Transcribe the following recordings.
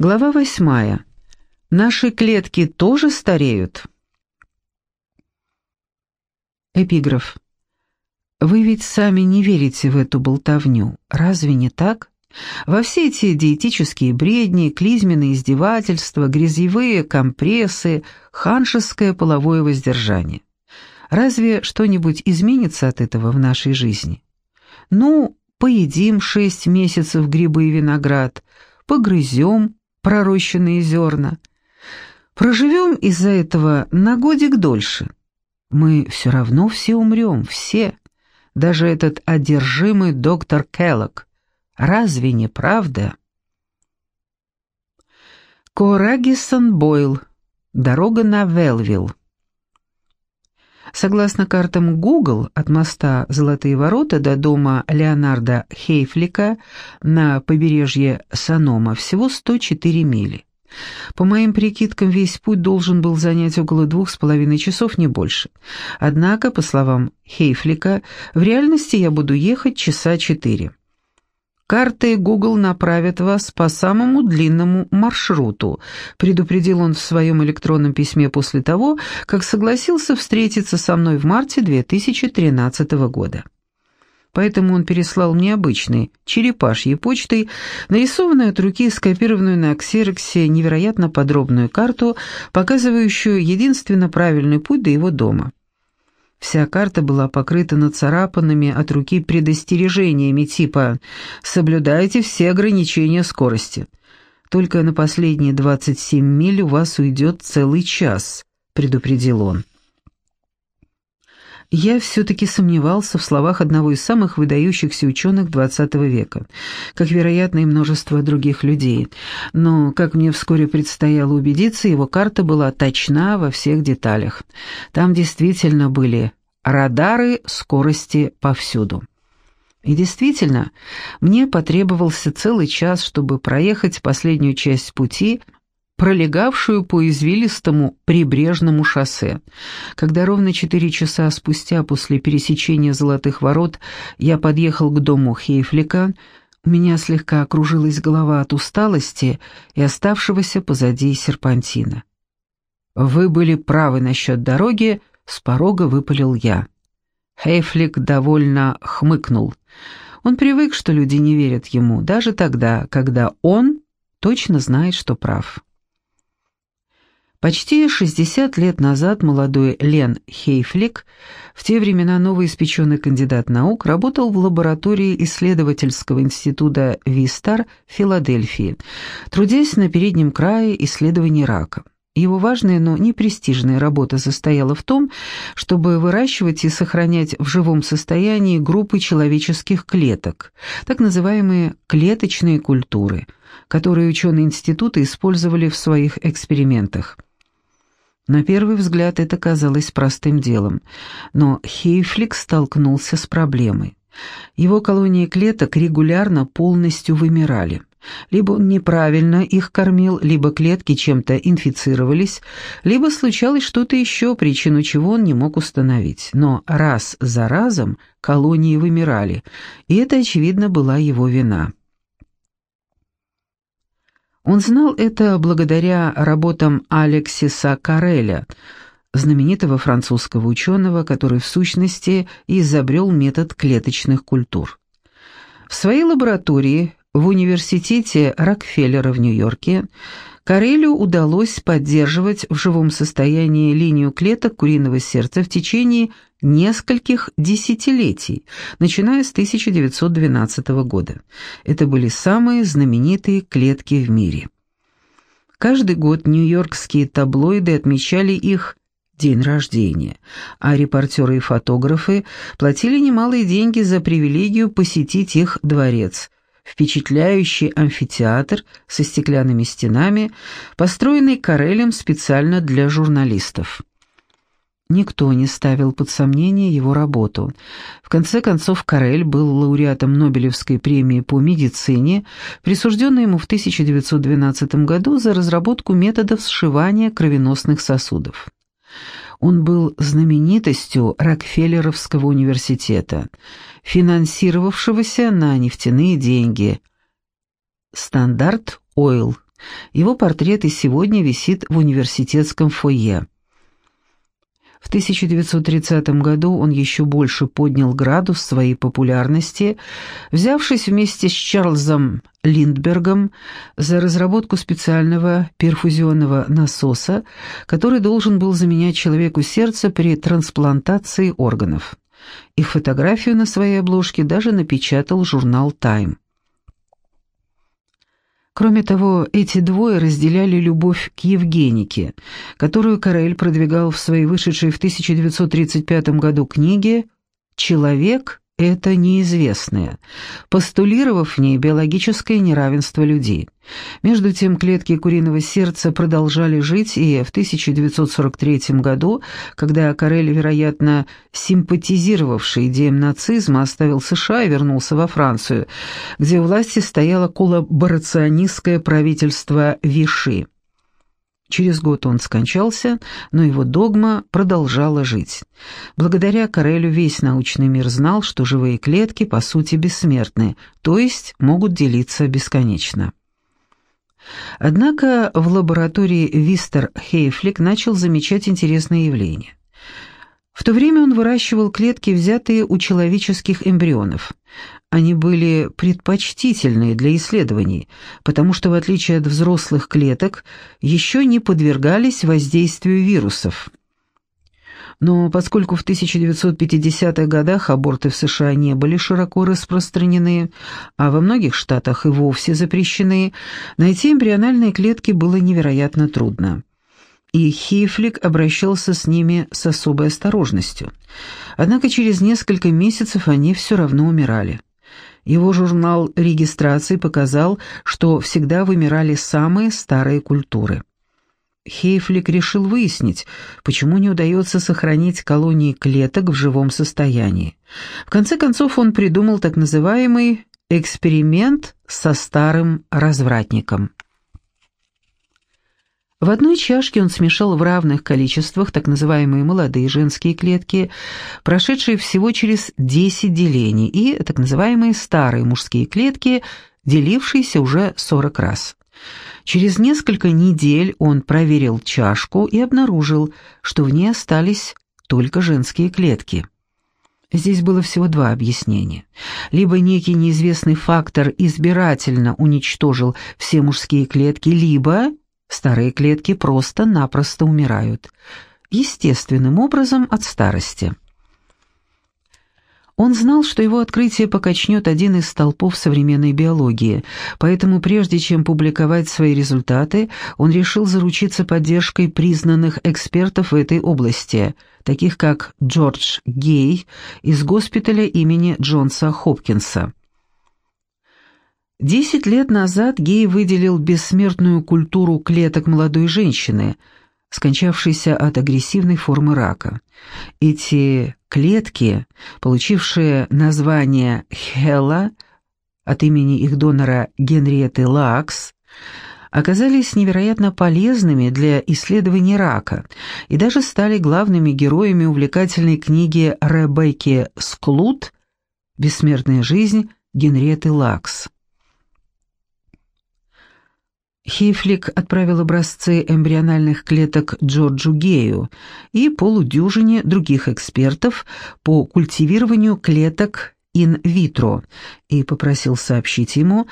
Глава восьмая. Наши клетки тоже стареют? Эпиграф. Вы ведь сами не верите в эту болтовню, разве не так? Во все эти диетические бредни, клизменные издевательства, грязевые компрессы, ханшеское половое воздержание. Разве что-нибудь изменится от этого в нашей жизни? Ну, поедим шесть месяцев грибы и виноград, погрызем пророщенные зерна. Проживем из-за этого на годик дольше. Мы все равно все умрем, все. Даже этот одержимый доктор Келлог. Разве не правда? Корагисон Бойл. Дорога на Велвилл. Согласно картам Google, от моста Золотые ворота до дома Леонарда Хейфлика на побережье Санома всего 104 мили. По моим прикидкам, весь путь должен был занять около двух с половиной часов, не больше. Однако, по словам Хейфлика, в реальности я буду ехать часа четыре. Карты Google направят вас по самому длинному маршруту, предупредил он в своем электронном письме после того, как согласился встретиться со мной в марте 2013 года. Поэтому он переслал мне обычной, черепашьей почтой, нарисованную от руки скопированную на ксероксе невероятно подробную карту, показывающую единственно правильный путь до его дома. Вся карта была покрыта нацарапанными от руки предостережениями типа «Соблюдайте все ограничения скорости». «Только на последние 27 миль у вас уйдет целый час», — предупредил он. Я все-таки сомневался в словах одного из самых выдающихся ученых XX века, как, вероятно, и множество других людей. Но, как мне вскоре предстояло убедиться, его карта была точна во всех деталях. Там действительно были радары скорости повсюду. И действительно, мне потребовался целый час, чтобы проехать последнюю часть пути – пролегавшую по извилистому прибрежному шоссе. Когда ровно четыре часа спустя после пересечения Золотых ворот я подъехал к дому Хейфлика, у меня слегка окружилась голова от усталости и оставшегося позади серпантина. «Вы были правы насчет дороги», — с порога выпалил я. Хейфлик довольно хмыкнул. Он привык, что люди не верят ему, даже тогда, когда он точно знает, что прав. Почти 60 лет назад молодой Лен Хейфлик, в те времена новоиспеченный кандидат наук, работал в лаборатории исследовательского института Вистар в Филадельфии, трудясь на переднем крае исследований рака. Его важная, но не престижная работа состояла в том, чтобы выращивать и сохранять в живом состоянии группы человеческих клеток, так называемые клеточные культуры, которые ученые института использовали в своих экспериментах. На первый взгляд это казалось простым делом, но Хейфлик столкнулся с проблемой. Его колонии клеток регулярно полностью вымирали. Либо он неправильно их кормил, либо клетки чем-то инфицировались, либо случалось что-то еще, причину чего он не мог установить. Но раз за разом колонии вымирали, и это, очевидно, была его вина. Он знал это благодаря работам Алексиса Кареля, знаменитого французского ученого, который в сущности изобрел метод клеточных культур. В своей лаборатории в университете Рокфеллера в Нью-Йорке Карелю удалось поддерживать в живом состоянии линию клеток куриного сердца в течение нескольких десятилетий, начиная с 1912 года. Это были самые знаменитые клетки в мире. Каждый год нью-йоркские таблоиды отмечали их день рождения, а репортеры и фотографы платили немалые деньги за привилегию посетить их дворец – впечатляющий амфитеатр со стеклянными стенами, построенный Карелем специально для журналистов. Никто не ставил под сомнение его работу. В конце концов, Каррель был лауреатом Нобелевской премии по медицине, присужденной ему в 1912 году за разработку методов сшивания кровеносных сосудов. Он был знаменитостью Рокфеллеровского университета, финансировавшегося на нефтяные деньги. Стандарт Ойл, Его портрет и сегодня висит в университетском фойе. В 1930 году он еще больше поднял градус своей популярности, взявшись вместе с Чарльзом Линдбергом за разработку специального перфузионного насоса, который должен был заменять человеку сердце при трансплантации органов. Их фотографию на своей обложке даже напечатал журнал «Тайм». Кроме того, эти двое разделяли любовь к Евгенике, которую Карель продвигал в своей вышедшей в 1935 году книге «Человек это неизвестное, постулировав в ней биологическое неравенство людей. Между тем клетки куриного сердца продолжали жить, и в 1943 году, когда Карель, вероятно, симпатизировавший идеям нацизма, оставил США и вернулся во Францию, где у власти стояло коллаборационистское правительство Виши. Через год он скончался, но его догма продолжала жить. Благодаря Карелю весь научный мир знал, что живые клетки по сути бессмертны, то есть могут делиться бесконечно. Однако в лаборатории Вистер Хейфлик начал замечать интересное явление. В то время он выращивал клетки, взятые у человеческих эмбрионов. Они были предпочтительны для исследований, потому что, в отличие от взрослых клеток, еще не подвергались воздействию вирусов. Но поскольку в 1950-х годах аборты в США не были широко распространены, а во многих штатах и вовсе запрещены, найти эмбриональные клетки было невероятно трудно и Хейфлик обращался с ними с особой осторожностью. Однако через несколько месяцев они все равно умирали. Его журнал регистрации показал, что всегда вымирали самые старые культуры. Хейфлик решил выяснить, почему не удается сохранить колонии клеток в живом состоянии. В конце концов он придумал так называемый «эксперимент со старым развратником». В одной чашке он смешал в равных количествах так называемые молодые женские клетки, прошедшие всего через 10 делений, и так называемые старые мужские клетки, делившиеся уже 40 раз. Через несколько недель он проверил чашку и обнаружил, что в ней остались только женские клетки. Здесь было всего два объяснения. Либо некий неизвестный фактор избирательно уничтожил все мужские клетки, либо Старые клетки просто-напросто умирают. Естественным образом от старости. Он знал, что его открытие покачнет один из столпов современной биологии, поэтому прежде чем публиковать свои результаты, он решил заручиться поддержкой признанных экспертов в этой области, таких как Джордж Гей из госпиталя имени Джонса Хопкинса. Десять лет назад Гей выделил бессмертную культуру клеток молодой женщины, скончавшейся от агрессивной формы рака. Эти клетки, получившие название Хела от имени их донора Генриетты Лакс, оказались невероятно полезными для исследования рака и даже стали главными героями увлекательной книги Ребекки Склут «Бессмертная жизнь» Генриетты Лакс. Хейфлик отправил образцы эмбриональных клеток Джорджу Гею и полудюжине других экспертов по культивированию клеток ин-витро и попросил сообщить ему,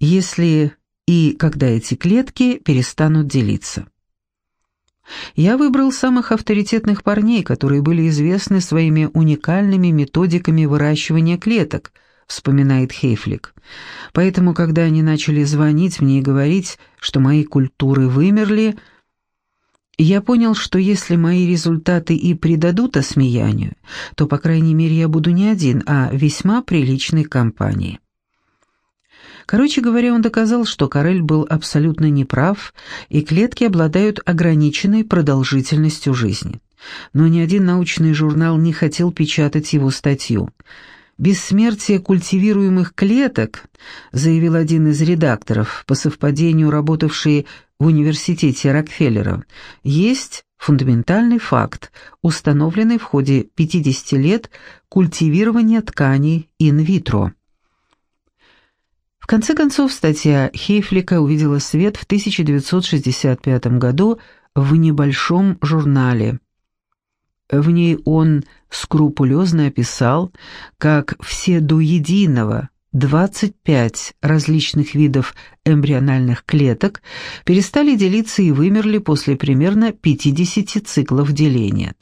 если и когда эти клетки перестанут делиться. Я выбрал самых авторитетных парней, которые были известны своими уникальными методиками выращивания клеток – вспоминает Хейфлик. Поэтому, когда они начали звонить мне и говорить, что мои культуры вымерли, я понял, что если мои результаты и придадут осмеянию, то, по крайней мере, я буду не один, а весьма приличной компанией. Короче говоря, он доказал, что Карель был абсолютно неправ, и клетки обладают ограниченной продолжительностью жизни. Но ни один научный журнал не хотел печатать его статью – «Бессмертие культивируемых клеток», заявил один из редакторов, по совпадению работавший в университете Рокфеллера, есть фундаментальный факт, установленный в ходе 50 лет культивирования тканей инвитро. В конце концов, статья Хейфлика увидела свет в 1965 году в небольшом журнале. В ней он скрупулезно описал, как все до единого 25 различных видов эмбриональных клеток перестали делиться и вымерли после примерно 50 циклов деления.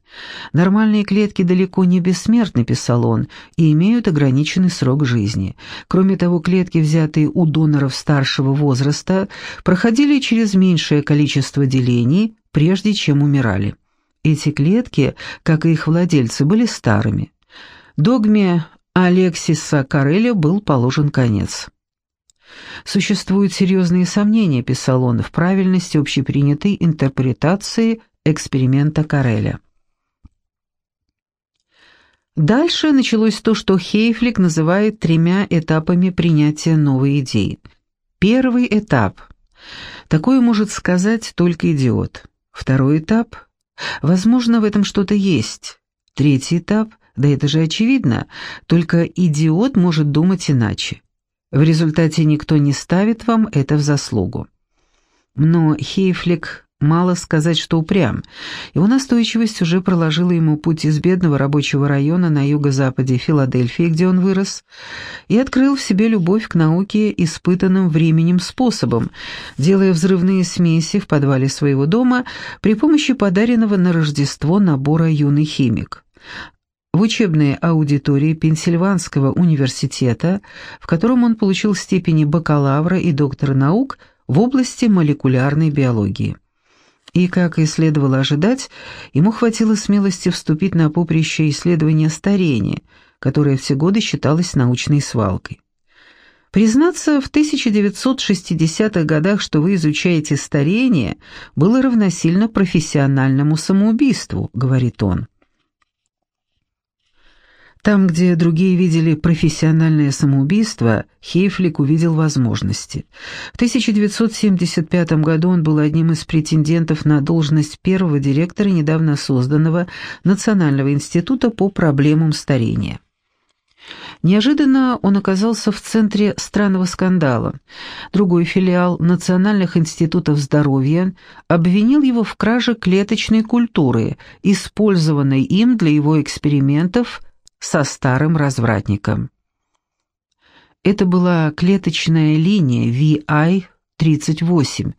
Нормальные клетки далеко не бессмертны, писал он, и имеют ограниченный срок жизни. Кроме того, клетки, взятые у доноров старшего возраста, проходили через меньшее количество делений, прежде чем умирали. Эти клетки, как и их владельцы, были старыми. Догме Алексиса Кареля был положен конец. Существуют серьезные сомнения, писал он, в правильности общепринятой интерпретации эксперимента Кареля. Дальше началось то, что Хейфлик называет тремя этапами принятия новой идеи. Первый этап. Такое может сказать только идиот. Второй этап. Возможно, в этом что-то есть. Третий этап. Да это же очевидно, только идиот может думать иначе. В результате никто не ставит вам это в заслугу. Но Хейфлик мало сказать, что упрям. Его настойчивость уже проложила ему путь из бедного рабочего района на юго-западе Филадельфии, где он вырос, и открыл в себе любовь к науке испытанным временем способом, делая взрывные смеси в подвале своего дома при помощи подаренного на Рождество набора «Юный химик» в учебной аудитории Пенсильванского университета, в котором он получил степени бакалавра и доктора наук в области молекулярной биологии. И, как и следовало ожидать, ему хватило смелости вступить на поприще исследования старения, которое все годы считалось научной свалкой. Признаться, в 1960-х годах, что вы изучаете старение, было равносильно профессиональному самоубийству, говорит он. Там, где другие видели профессиональное самоубийство, Хейфлик увидел возможности. В 1975 году он был одним из претендентов на должность первого директора недавно созданного Национального института по проблемам старения. Неожиданно он оказался в центре странного скандала. Другой филиал Национальных институтов здоровья обвинил его в краже клеточной культуры, использованной им для его экспериментов – со старым развратником. Это была клеточная линия VI-38,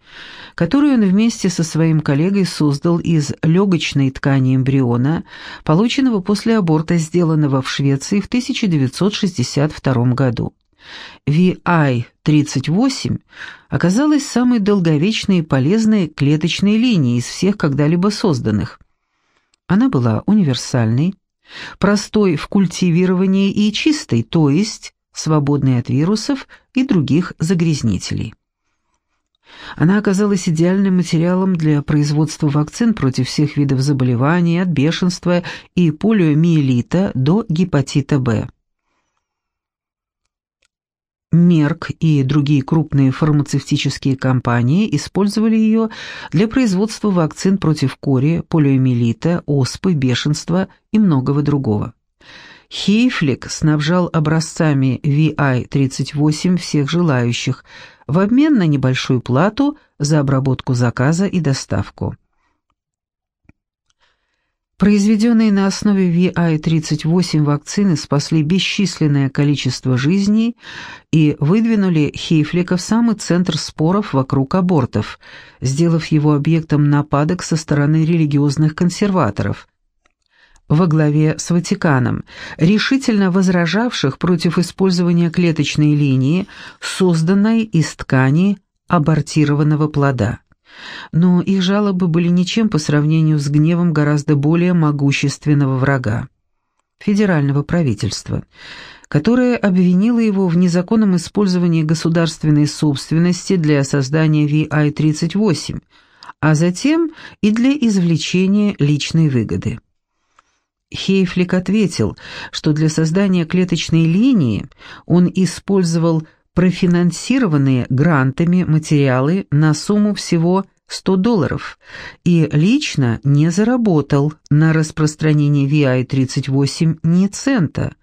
которую он вместе со своим коллегой создал из легочной ткани эмбриона, полученного после аборта, сделанного в Швеции в 1962 году. VI-38 оказалась самой долговечной и полезной клеточной линией из всех когда-либо созданных. Она была универсальной, простой в культивировании и чистой, то есть свободной от вирусов и других загрязнителей. Она оказалась идеальным материалом для производства вакцин против всех видов заболеваний, от бешенства и полиомиелита до гепатита Б. Мерк и другие крупные фармацевтические компании использовали ее для производства вакцин против кори, полиомиелита, оспы, бешенства и многого другого. Хейфлик снабжал образцами VI-38 всех желающих в обмен на небольшую плату за обработку заказа и доставку. Произведенные на основе VI-38 вакцины спасли бесчисленное количество жизней и выдвинули Хейфлика в самый центр споров вокруг абортов, сделав его объектом нападок со стороны религиозных консерваторов. Во главе с Ватиканом, решительно возражавших против использования клеточной линии, созданной из ткани абортированного плода но их жалобы были ничем по сравнению с гневом гораздо более могущественного врага – федерального правительства, которое обвинило его в незаконном использовании государственной собственности для создания VI-38, а затем и для извлечения личной выгоды. Хейфлик ответил, что для создания клеточной линии он использовал профинансированные грантами материалы на сумму всего 100 долларов и лично не заработал на распространение VI-38 ни цента,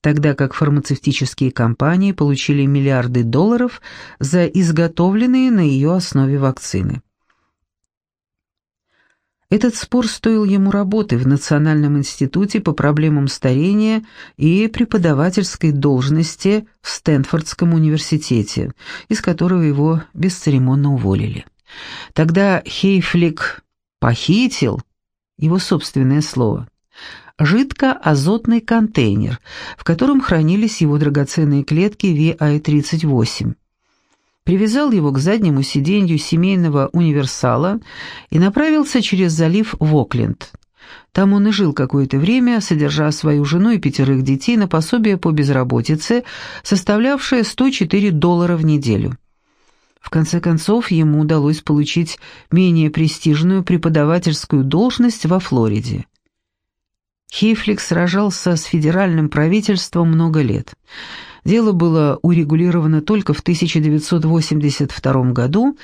тогда как фармацевтические компании получили миллиарды долларов за изготовленные на ее основе вакцины. Этот спор стоил ему работы в Национальном институте по проблемам старения и преподавательской должности в Стэнфордском университете, из которого его бесцеремонно уволили. Тогда Хейфлик похитил, его собственное слово, жидкоазотный контейнер, в котором хранились его драгоценные клетки VI-38 привязал его к заднему сиденью семейного универсала и направился через залив в Окленд. Там он и жил какое-то время, содержа свою жену и пятерых детей на пособие по безработице, составлявшее 104 доллара в неделю. В конце концов, ему удалось получить менее престижную преподавательскую должность во Флориде. Хейфлик сражался с федеральным правительством много лет. Дело было урегулировано только в 1982 году,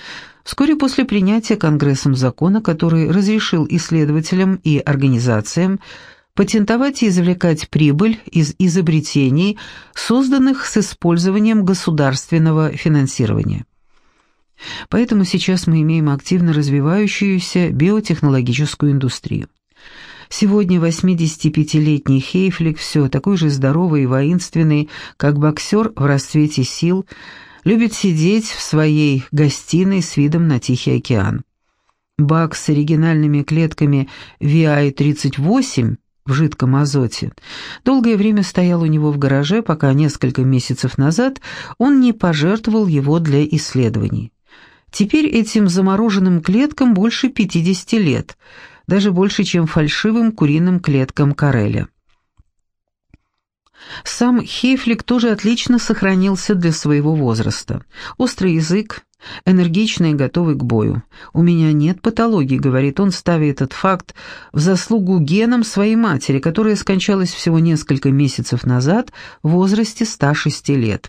вскоре после принятия Конгрессом закона, который разрешил исследователям и организациям патентовать и извлекать прибыль из изобретений, созданных с использованием государственного финансирования. Поэтому сейчас мы имеем активно развивающуюся биотехнологическую индустрию. Сегодня 85-летний Хейфлик все такой же здоровый и воинственный, как боксер в расцвете сил, любит сидеть в своей гостиной с видом на Тихий океан. Бак с оригинальными клетками VI-38 в жидком азоте долгое время стоял у него в гараже, пока несколько месяцев назад он не пожертвовал его для исследований. Теперь этим замороженным клеткам больше 50 лет – даже больше, чем фальшивым куриным клеткам Кареля. Сам Хейфлик тоже отлично сохранился для своего возраста. Острый язык, энергичный и готовый к бою. «У меня нет патологии», — говорит он, ставя этот факт в заслугу генам своей матери, которая скончалась всего несколько месяцев назад в возрасте 106 лет.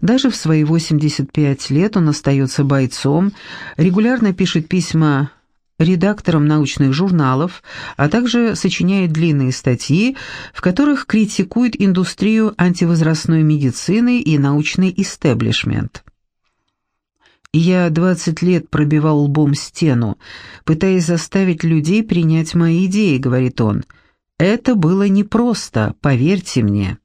Даже в свои 85 лет он остается бойцом, регулярно пишет письма редактором научных журналов, а также сочиняет длинные статьи, в которых критикует индустрию антивозрастной медицины и научный истеблишмент. Я 20 лет пробивал лбом стену, пытаясь заставить людей принять мои идеи, говорит он. Это было непросто, поверьте мне.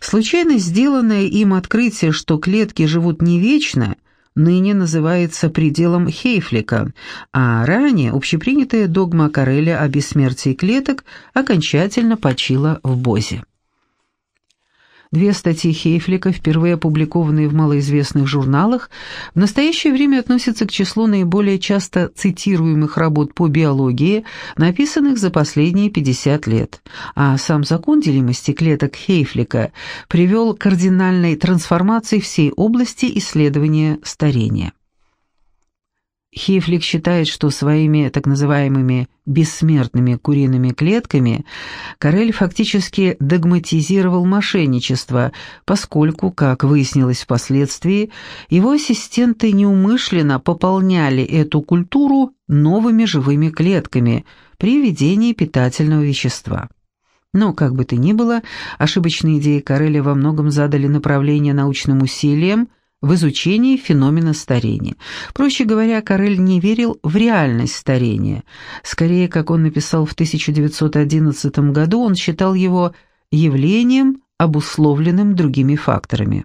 Случайно сделанное им открытие, что клетки живут не вечно – ныне называется пределом Хейфлика, а ранее общепринятая догма Кареля о бессмертии клеток окончательно почила в Бозе. Две статьи Хейфлика, впервые опубликованные в малоизвестных журналах, в настоящее время относятся к числу наиболее часто цитируемых работ по биологии, написанных за последние 50 лет. А сам закон делимости клеток Хейфлика привел к кардинальной трансформации всей области исследования старения. Хифлик считает, что своими так называемыми «бессмертными куриными клетками» Карель фактически догматизировал мошенничество, поскольку, как выяснилось впоследствии, его ассистенты неумышленно пополняли эту культуру новыми живыми клетками при введении питательного вещества. Но, как бы то ни было, ошибочные идеи Кареля во многом задали направление научным усилиям – в изучении феномена старения. Проще говоря, Карель не верил в реальность старения. Скорее, как он написал в 1911 году, он считал его явлением, обусловленным другими факторами.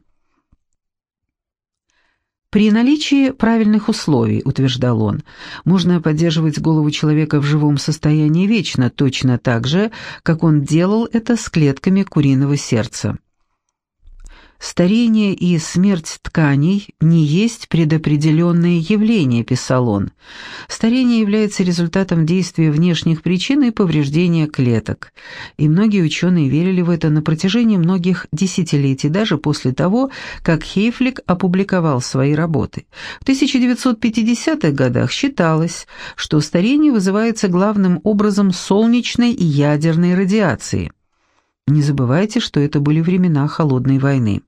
При наличии правильных условий, утверждал он, можно поддерживать голову человека в живом состоянии вечно, точно так же, как он делал это с клетками куриного сердца. «Старение и смерть тканей не есть предопределенные явления», – писал он. «Старение является результатом действия внешних причин и повреждения клеток». И многие ученые верили в это на протяжении многих десятилетий, даже после того, как Хейфлик опубликовал свои работы. В 1950-х годах считалось, что старение вызывается главным образом солнечной и ядерной радиацией. Не забывайте, что это были времена Холодной войны.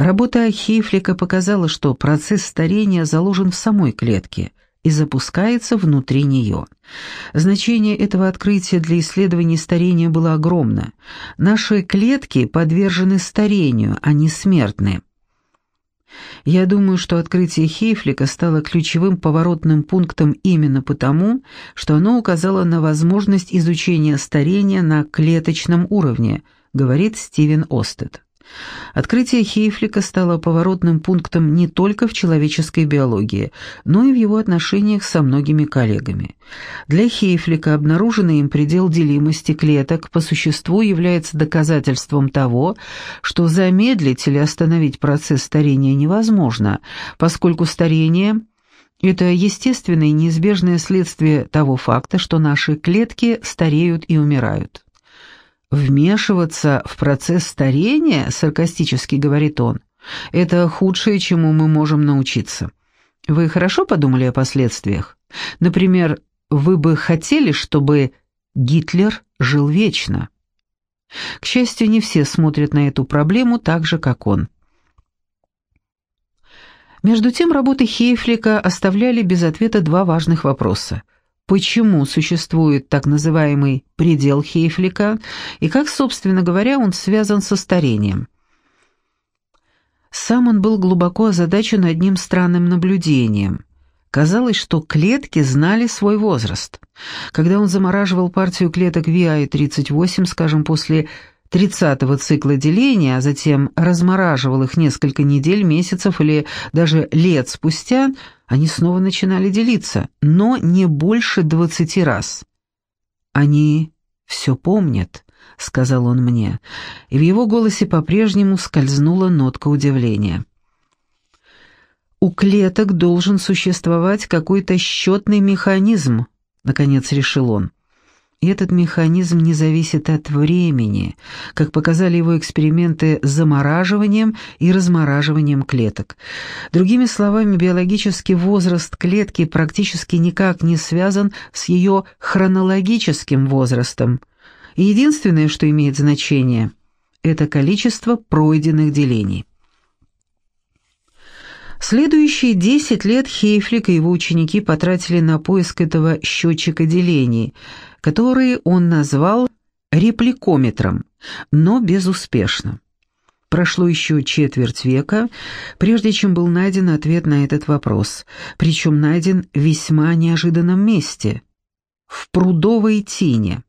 Работа Хейфлика показала, что процесс старения заложен в самой клетке. и запускается внутри нее. Значение этого открытия для исследований старения было огромно. Наши клетки подвержены старению, они смертны. Я думаю, что открытие Хейфлика стало ключевым поворотным пунктом именно потому, что оно указало на возможность изучения старения на клеточном уровне, говорит Стивен Остед. Открытие Хейфлика стало поворотным пунктом не только в человеческой биологии, но и в его отношениях со многими коллегами. Для Хейфлика обнаруженный им предел делимости клеток по существу является доказательством того, что замедлить или остановить процесс старения невозможно, поскольку старение – это естественное и неизбежное следствие того факта, что наши клетки стареют и умирают. «Вмешиваться в процесс старения, — саркастически говорит он, — это худшее, чему мы можем научиться. Вы хорошо подумали о последствиях? Например, вы бы хотели, чтобы Гитлер жил вечно?» К счастью, не все смотрят на эту проблему так же, как он. Между тем, работы Хейфлика оставляли без ответа два важных вопроса почему существует так называемый предел Хейфлика и как, собственно говоря, он связан со старением. Сам он был глубоко озадачен одним странным наблюдением. Казалось, что клетки знали свой возраст. Когда он замораживал партию клеток VI-38, скажем, после 30-го цикла деления, а затем размораживал их несколько недель, месяцев или даже лет спустя, они снова начинали делиться, но не больше двадцати раз. «Они все помнят», — сказал он мне, и в его голосе по-прежнему скользнула нотка удивления. «У клеток должен существовать какой-то счетный механизм», — наконец решил он. И этот механизм не зависит от времени, как показали его эксперименты с замораживанием и размораживанием клеток. Другими словами, биологический возраст клетки практически никак не связан с ее хронологическим возрастом. И единственное, что имеет значение, это количество пройденных делений. Следующие 10 лет Хейфлик и его ученики потратили на поиск этого счетчика делений – которые он назвал репликометром, но безуспешно. Прошло еще четверть века, прежде чем был найден ответ на этот вопрос, причем найден в весьма неожиданном месте – в прудовой тине.